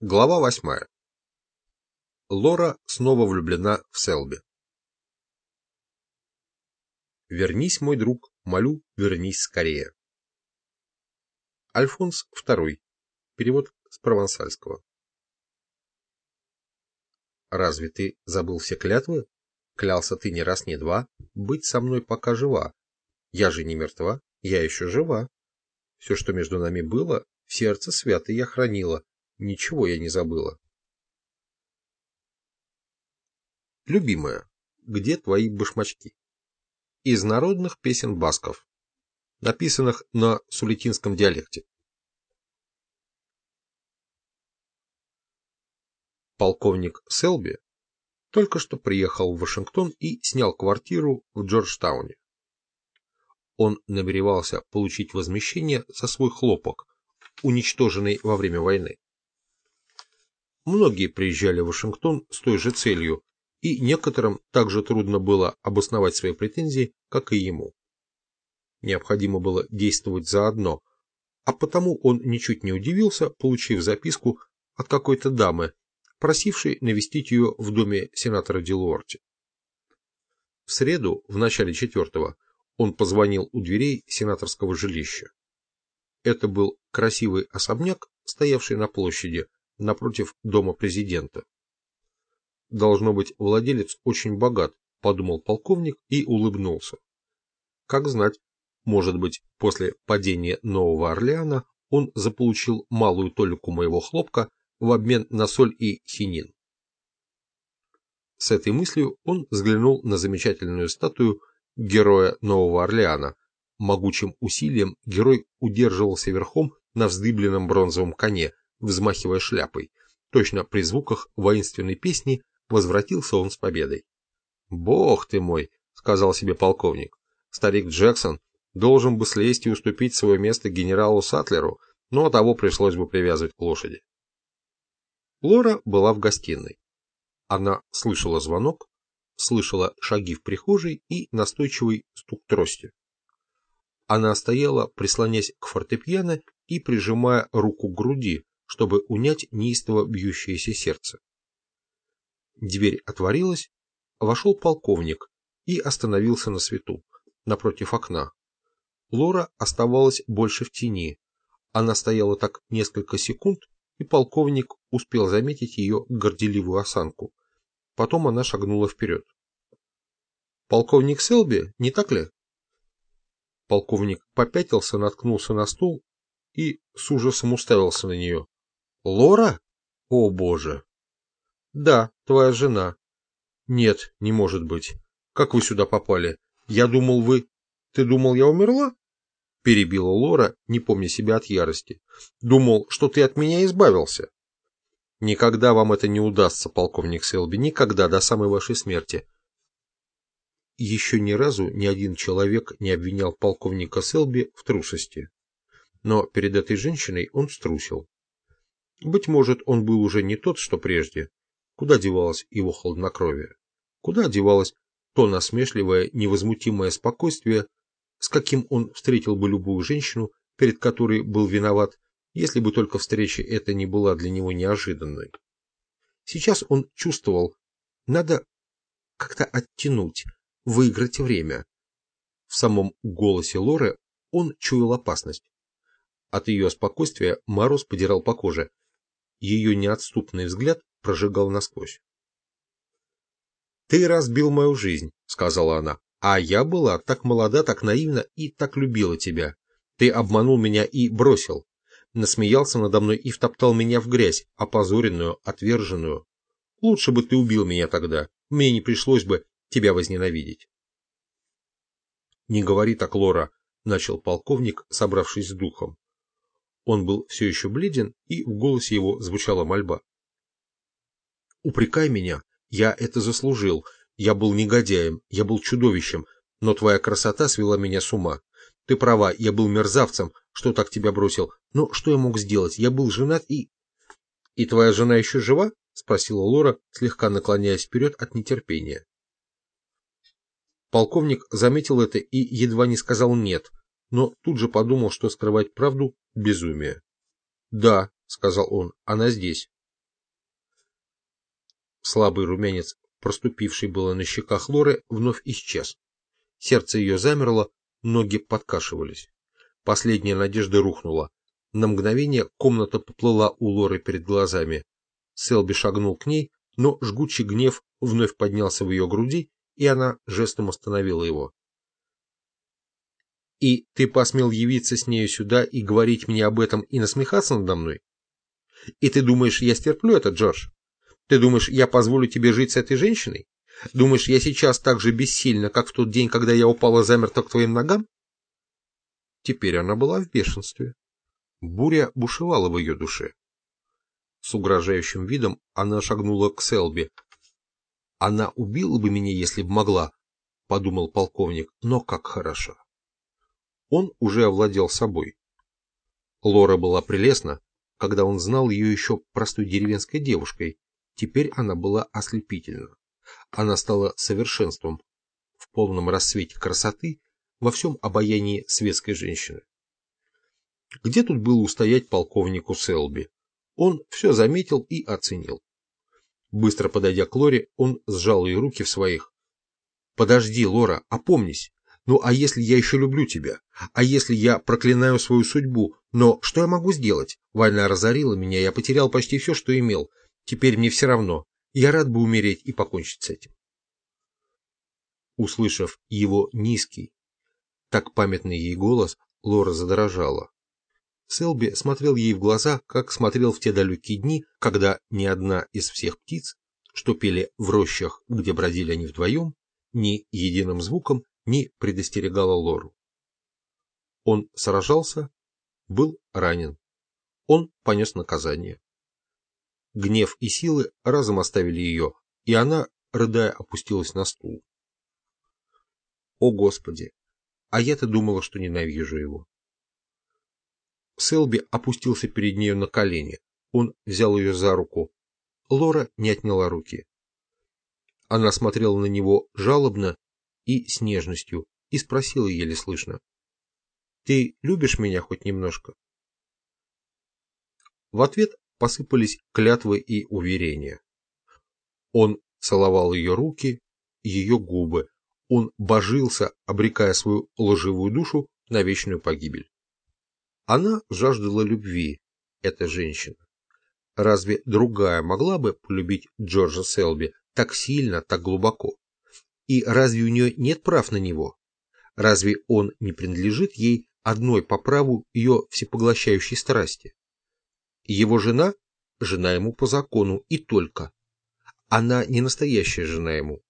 Глава восьмая. Лора снова влюблена в Селби. Вернись, мой друг, молю, вернись скорее. Альфонс II. Перевод с провансальского. Разве ты забыл все клятвы? Клялся ты не раз, не два, быть со мной пока жива. Я же не мертва, я еще жива. Все, что между нами было, в сердце свято я хранила, Ничего я не забыла. Любимая, где твои башмачки? Из народных песен басков, написанных на сулетинском диалекте. Полковник Селби только что приехал в Вашингтон и снял квартиру в Джорджтауне. Он намеревался получить возмещение за свой хлопок, уничтоженный во время войны. Многие приезжали в Вашингтон с той же целью, и некоторым также трудно было обосновать свои претензии, как и ему. Необходимо было действовать заодно, а потому он ничуть не удивился, получив записку от какой-то дамы, просившей навестить ее в доме сенатора Дилуорти. В среду, в начале четвертого, он позвонил у дверей сенаторского жилища. Это был красивый особняк, стоявший на площади, напротив дома президента. Должно быть, владелец очень богат, подумал полковник и улыбнулся. Как знать, может быть, после падения Нового Орлеана он заполучил малую толику моего хлопка в обмен на соль и хинин. С этой мыслью он взглянул на замечательную статую героя Нового Орлеана. Могучим усилием герой удерживался верхом на вздыбленном бронзовом коне, взмахивая шляпой. Точно при звуках воинственной песни возвратился он с победой. «Бог ты мой!» — сказал себе полковник. «Старик Джексон должен бы слезть и уступить свое место генералу Сатлеру, но того пришлось бы привязывать к лошади». Лора была в гостиной. Она слышала звонок, слышала шаги в прихожей и настойчивый стук трости. Она стояла, прислонясь к фортепиано и прижимая руку к груди, чтобы унять неистово бьющееся сердце. Дверь отворилась, вошел полковник и остановился на свету, напротив окна. Лора оставалась больше в тени. Она стояла так несколько секунд, и полковник успел заметить ее горделивую осанку. Потом она шагнула вперед. «Полковник Селби, не так ли?» Полковник попятился, наткнулся на стул и с ужасом уставился на нее. Лора? О, боже. Да, твоя жена. Нет, не может быть. Как вы сюда попали? Я думал, вы... Ты думал, я умерла? Перебила Лора, не помня себя от ярости. Думал, что ты от меня избавился. Никогда вам это не удастся, полковник Селби, никогда, до самой вашей смерти. Еще ни разу ни один человек не обвинял полковника Селби в трусости. Но перед этой женщиной он струсил. Быть может, он был уже не тот, что прежде. Куда девалось его хладнокровие? Куда девалось то насмешливое, невозмутимое спокойствие, с каким он встретил бы любую женщину, перед которой был виноват, если бы только встреча эта не была для него неожиданной. Сейчас он чувствовал, надо как-то оттянуть, выиграть время. В самом голосе Лоры он чуял опасность. От ее спокойствия мороз подирал по коже, ее неотступный взгляд прожигал насквозь. «Ты разбил мою жизнь», — сказала она, — «а я была так молода, так наивна и так любила тебя. Ты обманул меня и бросил, насмеялся надо мной и втоптал меня в грязь, опозоренную, отверженную. Лучше бы ты убил меня тогда, мне не пришлось бы тебя возненавидеть». «Не говори так, Лора», — начал полковник, собравшись с духом. Он был все еще бледен, и в голосе его звучала мольба. «Упрекай меня, я это заслужил, я был негодяем, я был чудовищем, но твоя красота свела меня с ума. Ты права, я был мерзавцем, что так тебя бросил, но что я мог сделать, я был женат и...» «И твоя жена еще жива?» — спросила Лора, слегка наклоняясь вперед от нетерпения. Полковник заметил это и едва не сказал «нет», но тут же подумал, что скрывать правду – безумие. «Да», – сказал он, – «она здесь». Слабый румянец, проступивший было на щеках Лоры, вновь исчез. Сердце ее замерло, ноги подкашивались. Последняя надежда рухнула. На мгновение комната поплыла у Лоры перед глазами. Селби шагнул к ней, но жгучий гнев вновь поднялся в ее груди, и она жестом остановила его. «И ты посмел явиться с нею сюда и говорить мне об этом и насмехаться надо мной? И ты думаешь, я стерплю это, Джордж? Ты думаешь, я позволю тебе жить с этой женщиной? Думаешь, я сейчас так же бессильна, как в тот день, когда я упала замерто к твоим ногам?» Теперь она была в бешенстве. Буря бушевала в ее душе. С угрожающим видом она шагнула к Селби. «Она убила бы меня, если б могла», — подумал полковник, — «но как хорошо». Он уже овладел собой. Лора была прелестна, когда он знал ее еще простой деревенской девушкой, теперь она была ослепительна. Она стала совершенством, в полном рассвете красоты, во всем обаянии светской женщины. Где тут было устоять полковнику Селби? Он все заметил и оценил. Быстро подойдя к Лоре, он сжал ее руки в своих. «Подожди, Лора, опомнись. Ну а если я еще люблю тебя? А если я проклинаю свою судьбу? Но что я могу сделать? Война разорила меня, я потерял почти все, что имел. Теперь мне все равно. Я рад бы умереть и покончить с этим». Услышав его низкий, так памятный ей голос, Лора задрожала. Селби смотрел ей в глаза, как смотрел в те далекие дни, когда ни одна из всех птиц, что пели в рощах, где бродили они вдвоем, ни единым звуком не предостерегала Лору. Он сражался, был ранен. Он понес наказание. Гнев и силы разом оставили ее, и она, рыдая, опустилась на стул. О, Господи! А я-то думала, что ненавижу его. Селби опустился перед нею на колени. Он взял ее за руку. Лора не отняла руки. Она смотрела на него жалобно и с нежностью и спросила еле слышно. «Ты любишь меня хоть немножко?» В ответ посыпались клятвы и уверения. Он целовал ее руки, ее губы. Он божился, обрекая свою лживую душу на вечную погибель. Она жаждала любви, эта женщина. Разве другая могла бы полюбить Джорджа Селби так сильно, так глубоко? И разве у нее нет прав на него? Разве он не принадлежит ей одной по праву ее всепоглощающей страсти? Его жена – жена ему по закону и только. Она не настоящая жена ему.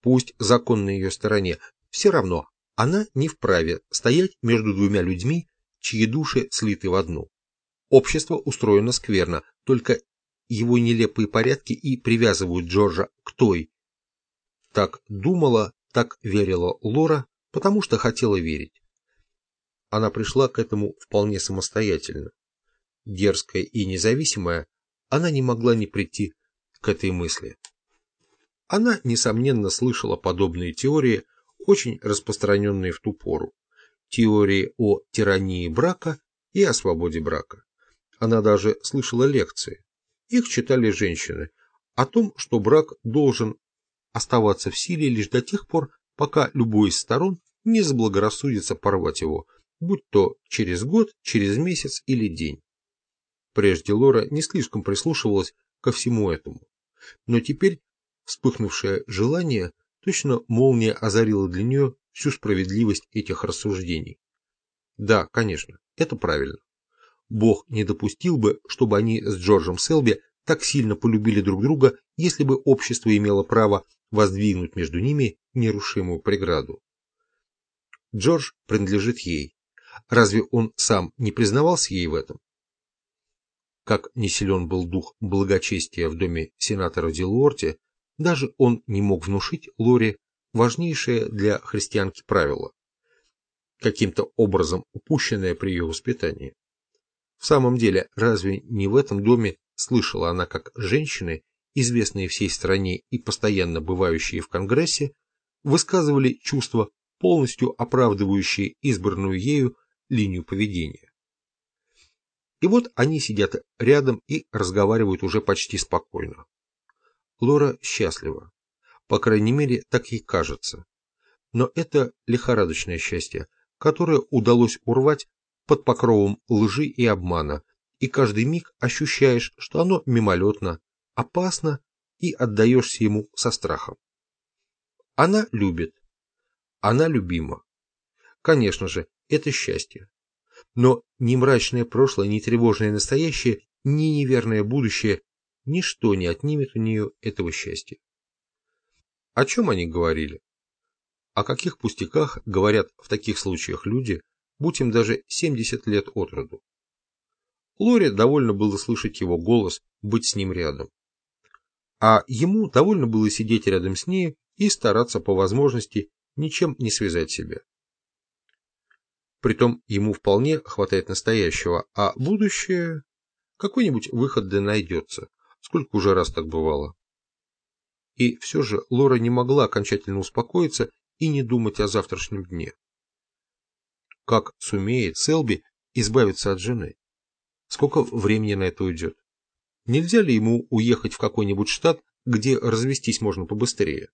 Пусть закон на ее стороне, все равно она не вправе стоять между двумя людьми, чьи души слиты в одну. Общество устроено скверно, только его нелепые порядки и привязывают Джорджа к той. Так думала, так верила Лора, потому что хотела верить. Она пришла к этому вполне самостоятельно. Дерзкая и независимая, она не могла не прийти к этой мысли. Она, несомненно, слышала подобные теории, очень распространенные в ту пору теории о тирании брака и о свободе брака. Она даже слышала лекции. Их читали женщины о том, что брак должен оставаться в силе лишь до тех пор, пока любой из сторон не заблагорассудится порвать его, будь то через год, через месяц или день. Прежде Лора не слишком прислушивалась ко всему этому, но теперь вспыхнувшее желание точно молния озарило для нее всю справедливость этих рассуждений. Да, конечно, это правильно. Бог не допустил бы, чтобы они с Джорджем Селби так сильно полюбили друг друга, если бы общество имело право воздвигнуть между ними нерушимую преграду. Джордж принадлежит ей. Разве он сам не признавался ей в этом? Как не силен был дух благочестия в доме сенатора Дилуорти, даже он не мог внушить Лоре важнейшее для христианки правило, каким-то образом упущенное при ее воспитании. В самом деле, разве не в этом доме слышала она, как женщины, известные всей стране и постоянно бывающие в Конгрессе, высказывали чувства, полностью оправдывающие избранную ею линию поведения. И вот они сидят рядом и разговаривают уже почти спокойно. Лора счастлива. По крайней мере, так ей кажется. Но это лихорадочное счастье, которое удалось урвать под покровом лжи и обмана, и каждый миг ощущаешь, что оно мимолетно, опасно и отдаешься ему со страхом. Она любит. Она любима. Конечно же, это счастье. Но ни мрачное прошлое, ни тревожное настоящее, ни неверное будущее, ничто не отнимет у нее этого счастья. О чем они говорили? О каких пустяках говорят в таких случаях люди, будь им даже 70 лет от роду? Лоре довольно было слышать его голос, быть с ним рядом. А ему довольно было сидеть рядом с ней и стараться по возможности ничем не связать себя. Притом ему вполне хватает настоящего, а будущее... Какой-нибудь выход да найдется. Сколько уже раз так бывало. И все же Лора не могла окончательно успокоиться и не думать о завтрашнем дне. Как сумеет Селби избавиться от жены? Сколько времени на это уйдет? Нельзя ли ему уехать в какой-нибудь штат, где развестись можно побыстрее?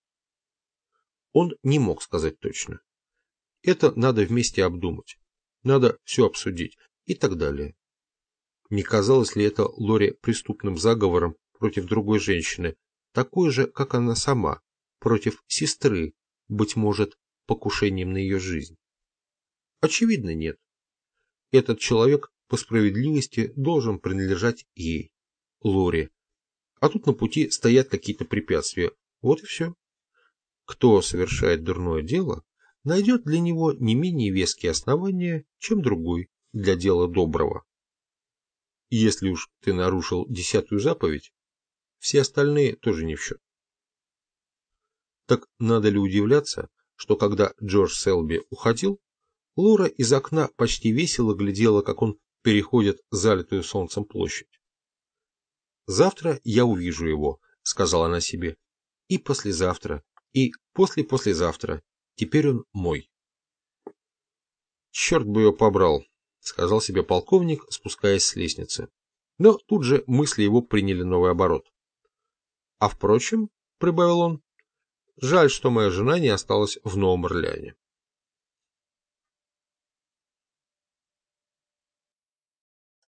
Он не мог сказать точно. Это надо вместе обдумать. Надо все обсудить и так далее. Не казалось ли это Лоре преступным заговором против другой женщины, такой же, как она сама, против сестры, быть может, покушением на ее жизнь? Очевидно, нет. Этот человек по справедливости должен принадлежать ей, Лоре. А тут на пути стоят какие-то препятствия. Вот и все. Кто совершает дурное дело, найдет для него не менее веские основания, чем другой для дела доброго. если уж ты нарушил десятую заповедь, все остальные тоже не в счет. Так надо ли удивляться, что когда Джордж Селби уходил, Лора из окна почти весело глядела, как он переходит залитую солнцем площадь. «Завтра я увижу его», — сказала она себе, — «и послезавтра, и после-послезавтра, Теперь он мой. Черт бы ее побрал, сказал себе полковник, спускаясь с лестницы. Но тут же мысли его приняли новый оборот. А впрочем, прибавил он, жаль, что моя жена не осталась в Новом Орлеане.